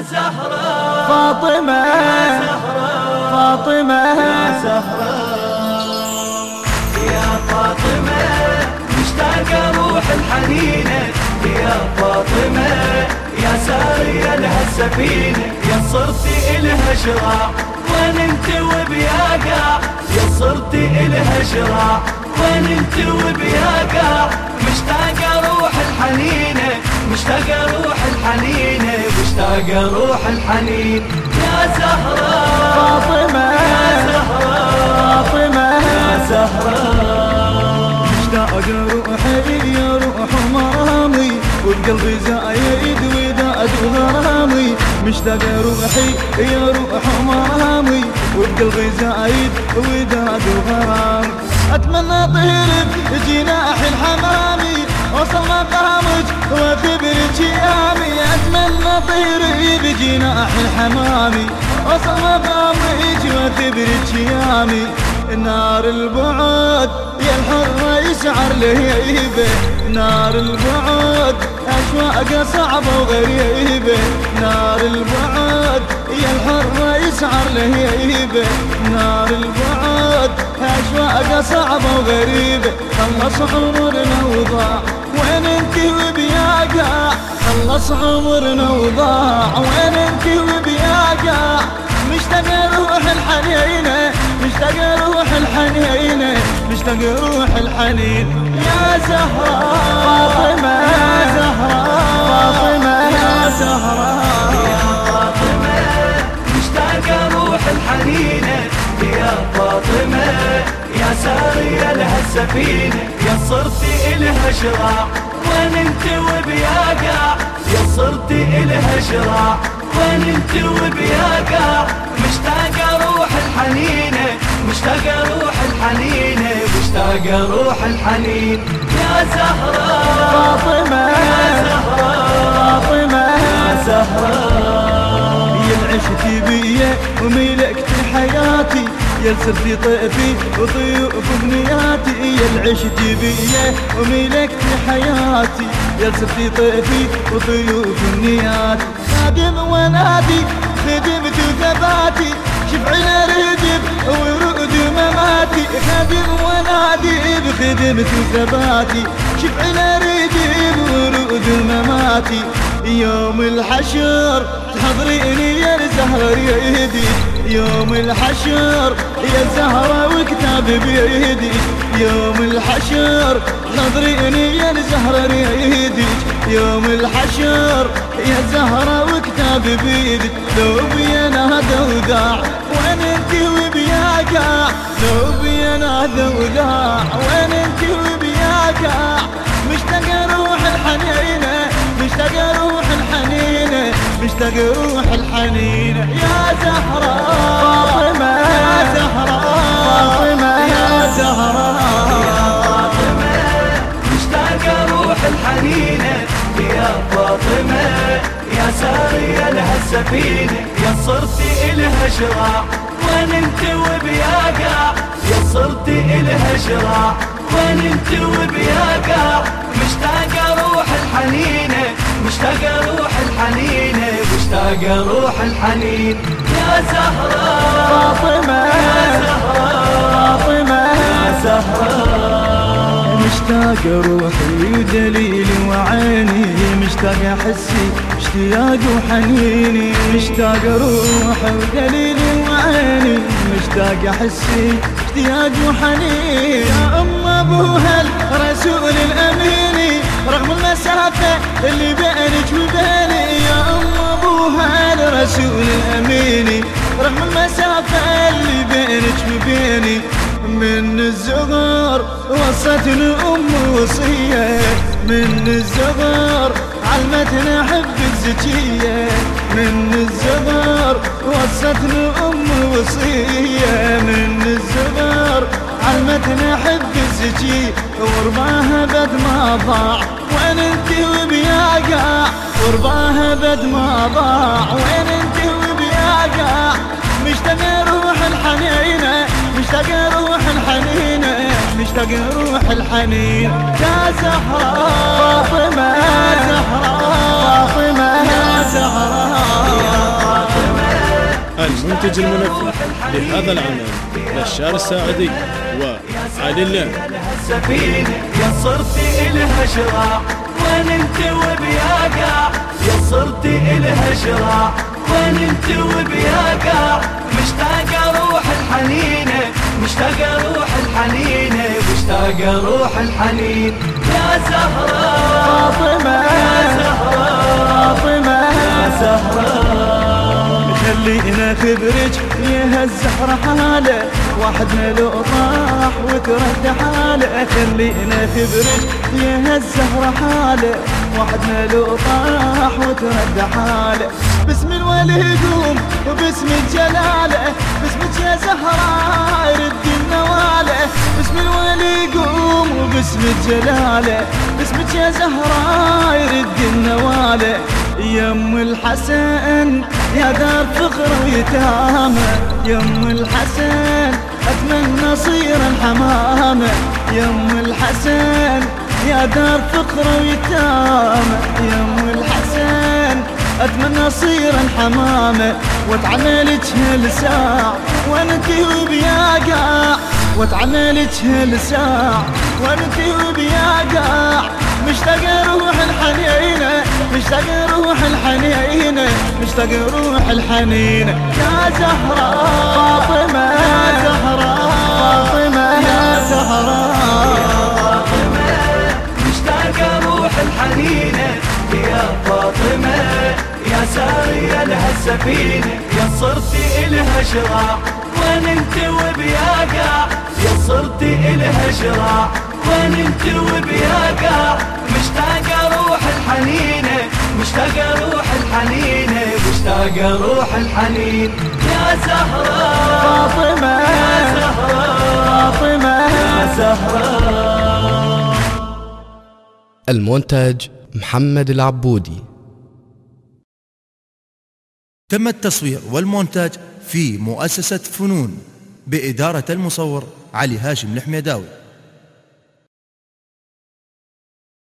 يا زهراء فاطمة يا زهراء فاطمة. يا زهراء يا فاطمة مشتاق أروح الحنينة. يا فاطمة يا سارية لها السفينة. يا صرتي إلها شراع وين أنت وبياقع يا صرتي إلها شراع وين أنت وبياقع مشتاق أروح الحنينة مشتاق أروح الحنينة. مشتاق أروح الحنين. يا زهراء فاطمة. يا زهراء فاطمة. يا زهراء مشتاق روحي يا روح مرامي والقلب زايد وداد وغرامي مشتاق روحي يا روح مرامي والقلب زايد وداد وغرامي أتمنى طير بجناح الحمامي بجناح الحمامي وصل مقامك وكبرك يامي نار البعد يا الحرة يسعر لهيبة نار البعد أشواق صعبة وغريبة نار البعد يا الحرة يسعر لهيبة نار البعد أشواق صعبة وغريبة خلص عمرنا خلص عمرنا وضاع وين انت وبياقع مشتاق روح الحنينة مشتاق روح الحنينة مشتاق روح الحنين. يا زهراء فاطمة يا زهراء فاطمة يا زهراء يا فاطمة أروح الحنينة يا فاطمة يا سارية لها السفينة. يا صرتي إلها شراع وين انت وبياقع يا صرتي إلها شراع وين أنت وبياقع مشتاق أروح الحنينة مشتاق أروح الحنينة مشتاق أروح الحنين. يا زهراء فاطمة يا زهراء فاطمة. يا زهراء ينعشتي بيا وملكت حياتي يا سرتي طيفي وضيوف بنياتي يا العشتي بيا وملكت حياتي. يا سرتي طيفي وضيوف بنياتي خادم ونادي خدمت وثباتي شفعنا ردب ورود مماتي. خادم ونادي بخدمت وثباتي شفعنا ردب ورود مماتي. يوم الحشر تحضريني يا الزهر يدي يوم الحشر يا زهرة وكتاب بيدي. يوم الحشر تحضريني يا الزهر يدي يوم الحشر يا زهرة وكتاب بيدي. لو بينا هذا وداع وين انت وبياقع لو بينا هذا وداع وين انت وبياقع مشتاق أروح الحنينه يا زهراء فاطمة. يا زهراء فاطمة. يا زهراء يا فاطمة مشتاق أروح الحنينة يا فاطمة. يا سارية لها السفينة يا صرتي إلها شراع. وين أنت وبياقع يا صرتي إلها شراع. وين أنت وبياقع مشتاق أروح الحنينة مشتاق أروح الحنينة مشتاق أروح الحنين. يا زهراء فاطمة. يا زهراء فاطمه يا زهراء مشتاق روحي ودليلي وعيني مشتاق أحسي اشتياق وحنيني. مشتاق روحي ودليلي وعيني مشتاق أحسي اشتياق وحنيني. يا أم أبوها الرسول الامين رغم المسافة اللي الامين رغم المسافة اللي بينك وبيني من الزغر وصتني أم وصية. من الزغر علمتني أحب الزكية. من الزغر وصتني أم وصية. من الزغر علمتني أحب الزكية. ورباها بد ما ضاع وين أنت وبياقع ورباها بد ما ضاع وين أنت وبياقع مشتاق روح الحنينة مشتاق روح الحنينة مشتاق روح الحنين. يا زهراء فاطمة يا زهراء فاطمة يا زهراء المنتج المنفذ لهذا العمل بشار الساعدي وعلي الله يا صرت إلها شراع وين أنت وبياقع. يا صرت إلها شراع. وين انت وبياقع مشتاق روح الحنينة مشتاق روح الحنينة مشتاق روح الحنين. يا زهراء فاطمة يا زهراء فاطمة. يا زهراء خلينا خبرج يا الزهرة حالة. واحدنا لو طاح وترد حالة. خلينا خبرج يا الزهرة حالة. واحدنا لو طاح وترد حالة. باسم الولي يقوم وباسم الجلالة باسمك يا زهرة يرد النوالة. باسم الولي يقوم وباسم الجلالة باسمك يا زهرة يرد النوالة. يا ام الحسن يا دار فخر ويتامى. يا ام الحسن أتمنى صير الحمامة. يا ام الحسن يا دار فخر ويتامى. يا ام الحسن أتمنى صير الحمامة واتعملك هالساع وانت وبياقع واتعملك هالساع وانت وبياقع مشتاق روح الحنينة مشتاق روح الحنينة مشتاق روح الحنينة. يا زهراء فاطمة يا زهراء فاطمة يا زهراء مشتاق روح الحنينة يا فاطمة. يا السفينة يا صرتي إلها شراع وين أنت وبياقع يا صرتي إلها شراع وين أنت وبياقع مشتاق روح الحنينة مشتاق روح الحنينة مشتاق روح الحنين. يا زهراء فاطمة يا زهراء فاطمة. يا زهراء المونتاج محمد العبودي. تم التصوير والمونتاج في مؤسسة فنون بإدارة المصور علي هاشم الحميداوي.